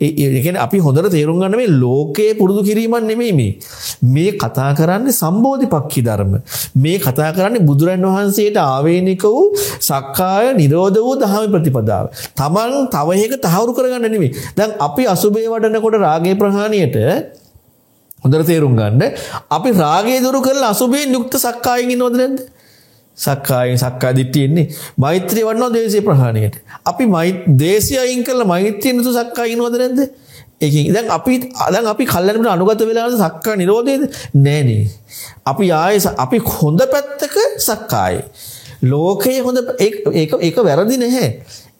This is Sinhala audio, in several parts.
ඒ කියන්නේ අපි හොඳට තේරුම් ගන්න මේ ලෝකයේ පුරුදු කිරීමක් නෙමෙයි මේ. මේ කතා කරන්නේ සම්බෝධිපක්ඛි ධර්ම. මේ කතා කරන්නේ බුදුරන් වහන්සේට ආවේනික වූ සක්කාය නිරෝධ වූ ධර්ම ප්‍රතිපදාව. Taman තව එක තහවුරු කරගන්න නෙමෙයි. දැන් අපි අසුබේ වඩනකොට රාගේ ප්‍රහාණියට හොඳට තේරුම් ගන්න අපි රාගය දුරු කරලා අසුබයෙන් යුක්ත සක්කායෙන් ඉන්නවද නැද්ද? සක්කායෙන් සක්කා දිට්ඨිය ඉන්නේ. මෛත්‍රිය වඩනවා දේශේ ප්‍රහාණයට. අපි දේශය අයින් කරලා මෛත්‍රිය නතු සක්කාය ඉන්නවද නැද්ද? ඒකෙන් දැන් අපි දැන් අපි කල්යනට අනුගත වෙලාද සක්කා නිරෝධයේද? නෑනේ. අපි ආයේ අපි හොඳ පැත්තක සක්කායේ. ලෝකයේ හොඳ ඒක ඒක වැරදි නැහැ.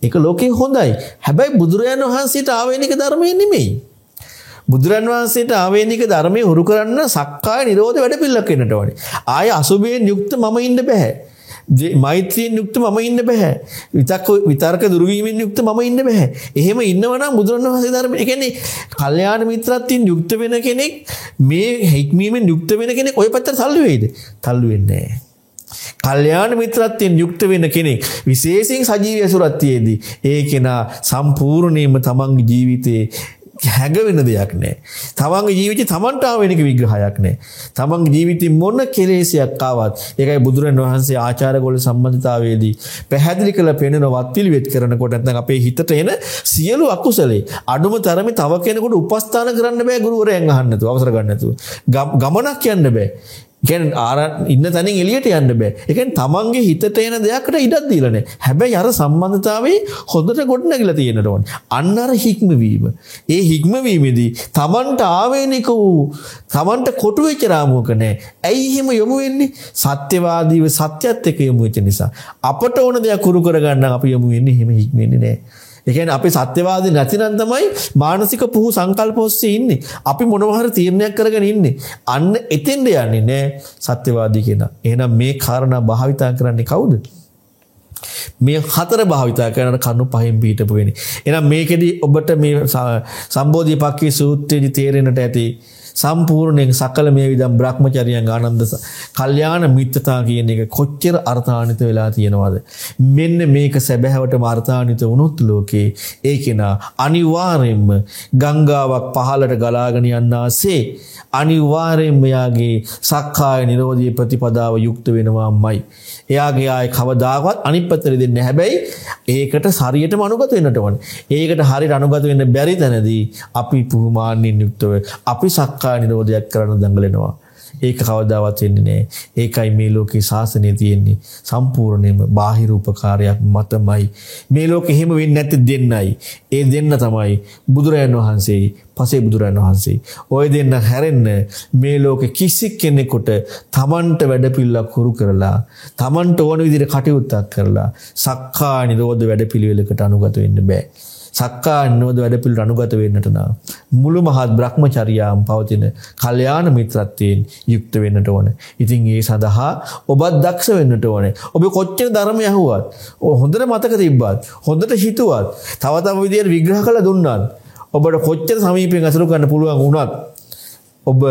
ඒක ලෝකේ හොඳයි. හැබැයි බුදුරජාණන් වහන්සේට ආවේනික ධර්මයේ නෙමෙයි. බුදුරන් වහන්සේට ආවේනික ධර්මයේ හුරු කරන්න සක්කාය නිරෝධ වැඩ පිළිලක් වෙන්නට ඕනේ. ආය අසුභයෙන් යුක්ත මම ඉන්න බෑ. මෛත්‍රියෙන් යුක්ත මම ඉන්න බෑ. විතක් විතර්ක දුරු වීමෙන් යුක්ත මම ඉන්න බෑ. එහෙම ඉන්නවනම් බුදුරන් වහන්සේ ධර්ම ඒ කියන්නේ කල්යාණ මිත්‍රත්වයෙන් යුක්ත වෙන කෙනෙක් මේ හික්මීමෙන් යුක්ත වෙන කෙනෙක් ওই පැත්තට තල්ලු වෙයිද? තල්ලු වෙන්නේ නැහැ. කල්යාණ මිත්‍රත්වයෙන් යුක්ත වෙන කෙනෙක් විශේෂයෙන් සජීවී ඇසුරක් තියේදී ඒ කෙනා සම්පූර්ණයෙන්ම තමන්ගේ ජීවිතේ හැඟවෙන දෙයක් නෑ. තමන්ගේ ජීවිතේ තමන්ට ආවෙනික විග්‍රහයක් නෑ. තමන්ගේ ජීවිතේ මොන කෙලෙසයක් ආවත් ඒකයි බුදුරන් වහන්සේ ආචාරගොල්ල සම්බන්ධතාවයේදී පැහැදිලි කළ පෙනෙන වත්පිළිවෙත් කරනකොට නැත්නම් අපේ හිතට එන සියලු අකුසලේ අඩුම තරමේ තව කෙනෙකුට උපස්ථාන කරන්න බෑ ගුරුවරයන් අහන්න නැතුව අවසර ගන්න නැතුව. ගමනක් යන්න බෑ. කියන්නේ ආර ඉන්න තැනින් එළියට යන්න බෑ. ඒ කියන්නේ තමන්ගේ හිතට එන දෙයකට ඉඩක් දීලා නැහැ. හැබැයි අර සම්බන්ධතාවයේ හොඳට ගොඩනැගිලා තියෙන්න ඕනේ. අන්න අර හික්මවීම. ඒ හික්මවීමේදී තමන්ට ආවේනික වූ තමන්ට කොටු වෙච්ච රාමුවක නැහැ. ඇයි එහෙම යොමු වෙන්නේ? සත්‍යවාදීව සත්‍යත් එක්ක යොමු වෙච්ච නිසා. අපට ඕන දෙයක් කුරු කරගන්න අපි යොමු වෙන්නේ එහෙම හික්මෙන්නේ නැහැ. ඒ කියන්නේ අපි සත්‍යවාදී නැතිනම් තමයි මානසික පුහු සංකල්ප ඔස්සේ ඉන්නේ. අපි මොනවා හරි තීරණයක් කරගෙන ඉන්නේ. අන්න එතෙන්ද යන්නේ නෑ සත්‍යවාදී කෙනා. එහෙනම් මේ කාරණා භාවිතා කරන්නේ කවුද? මේ හතර භාවිතා කරන කරුණු පහෙන් පිටපු වෙන්නේ. එහෙනම් මේකෙදි ඔබට මේ සම්බෝධිපක්ඛී සූත්‍රයේදී තේරෙන්නට ඇති සම්පූර්ණයෙන් සකල මේ විදම් බ්‍රහ්මචරියන් ආනන්ද කල්යාණ මිත්‍රතා කියන එක කොච්චර අර්ථාන්විත වෙලා තියෙනවද? මෙන්න මේක සැබෑවටම අර්ථාන්විත වුණොත් ලෝකේ ඒ කෙනා අනිවාර්යෙන්ම ගංගාවක් පහළට ගලාගෙන යන්නාසේ අනිවාර්යෙන්ම යාගේ සක්කාය නිරෝධී ප්‍රතිපදාව යුක්ත වෙනවාමයි. එයාගේ ආයේ කවදාකවත් අනිත් පැත්තට දෙන්නේ හැබැයි ඒකට හරියටම අනුගත වෙන්නට ඕනේ. ඒකට හරියට අනුගත වෙන්න බැරි තැනදී අපි පුහුමාන්නින් යුක්තව අපි සක්කාය නිරෝධයක් කරන්න දඟලනවා. ඒක කවදාවත් වෙන්නේ නැහැ. ඒකයි මේ ලෝකේ ශාසනය තියෙන්නේ සම්පූර්ණයෙන්ම බාහිර උපකාරයක් මතමයි. මේ ලෝකෙ එහෙම වෙන්නේ නැති දෙන්නයි. ඒ දෙන්න තමයි බුදුරයන් වහන්සේ, පසේ බුදුරයන් වහන්සේ. ওই දෙන්න හැරෙන්න මේ ලෝකෙ කිසි කෙනෙකුට Tamanට වැඩපිළිවෙලක් හුරු කරලා, Tamanට ඕන විදිහට කටයුත්තක් කරලා සක්කා නිරෝධ වැඩපිළිවෙලකට අනුගත වෙන්න බෑ. සක්කා නිරෝධ වැඩපිළිවෙල අනුගත වෙන්නට නම් මුළු මහත් බ්‍රහ්මචර්යාම් පවතින කල්යාණ මිත්‍රත්වයෙන් යුක්ත වෙන්නට ඕන. ඉතින් ඒ සඳහා ඔබත් දක්ෂ වෙන්නට ඕනේ. ඔබ කොච්චර ධර්මය අහුවත්, හොඳට මතක තිබ්බත්, හොඳට හිතුවත්, තව තව විදියට විග්‍රහ කළ දුන්නත්, ඔබට කොච්චර සමීපයෙන් අසුරු කරන්න පුළුවන් වුණත් ඔබ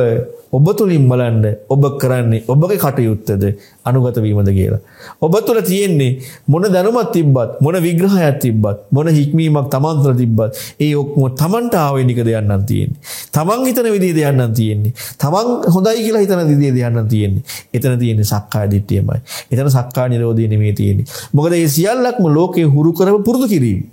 ඔබ තුලින් බලන්න ඔබ කරන්නේ ඔබගේ කටයුත්තද අනුගත වීමද කියලා. ඔබ තුල තියෙන්නේ මොන දැනුමක් තිබ්බත් මොන විග්‍රහයක් තිබ්බත් මොන හික්මීමක් Taman තුල තිබ්බත් ඒ ඔක්කොම Tamanට ආවෙනික දෙයක් නම් තියෙන්නේ. Taman හිතන විදිහේ දෙයක් නම් තියෙන්නේ. Taman හොඳයි කියලා හිතන විදිහේ දෙයක් නම් තියෙන්නේ. එතන තියෙන්නේ සක්කාය දිට්ඨියමයි. එතන සක්කාය නිරෝධය නෙමෙයි තියෙන්නේ. මොකද මේ සියල්ලක්ම ලෝකේ හුරු කරව පුරුදු කිරීම.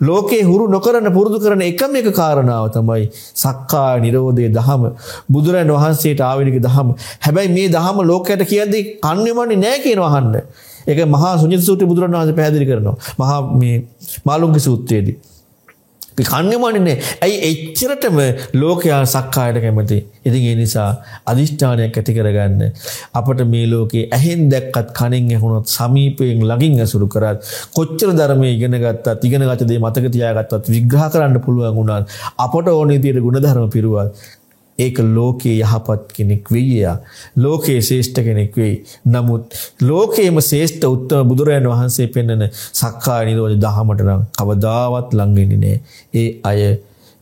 ලෝකේ හුරු නොකරන පුරුදු කරන එකම එක කාරණාව තමයි සක්කා නිරෝධයේ දහම. බුදුරන් වහන්සේට ආවෙනික දහම. හැබැයි මේ දහම ලෝකයට කියන්නේ කන්නේමන්නේ නැහැ කියනවා අහන්න. ඒක මහා සුඤ්ඤත සූත්‍රයේ බුදුරන් වහන්සේ පැහැදිලි කරනවා. මහා මේ මාළුන්ගේ සූත්‍රයේදී. කන්නේමන්නේ ඇයි එච්චරටම ලෝකයා සක්කායට කැමති. ඉතින් ඒ නිසා අදිෂ්ඨානයක් ඇති කරගන්න අපට මේ ලෝකේ ඇහෙන් දැක්කත් කනෙන් ඇහුනොත් සමීපයෙන් ළඟින් ඇසුරු කරත් කොච්චර ධර්මයේ ඉගෙන ගත්තත් ඉගෙනගත දේ මතක තියාගත්තත් විග්‍රහ කරන්න පුළුවන් වුණත් අපට ඕන විදියට ಗುಣධර්ම පිරුවත් ඒක ලෝකයේ යහපත් කෙනෙක් වෙයියා. ලෝකයේ ශ්‍රේෂ්ඨ කෙනෙක් වෙයි. නමුත් ලෝකයේම ශ්‍රේෂ්ඨ උත්තම බුදුරයන් වහන්සේ පෙන්වන සක්කාය නිරෝධ දහමට නම් කවදාවත් ලං වෙන්නේ නැහැ. ඒ අය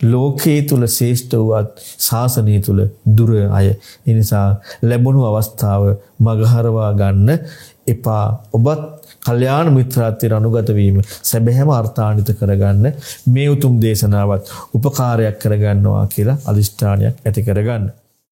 ලෝකයේ තුල ශ්‍රේෂ්ඨ වූවත් ශාසනය තුල දුර අය. ඒ නිසා ලැබුණු අවස්ථාව මගහරවා ගන්න එපා. ඔබත් කල්යාණ මිත්‍රාත්වයට අනුගත වීම සැබෑම අර්ථාන්විත කරගන්න මේ උතුම් දේශනාවත් උපකාරයක් කරගන්නවා කියලා අදිෂ්ඨානයක් ඇති කරගන්න.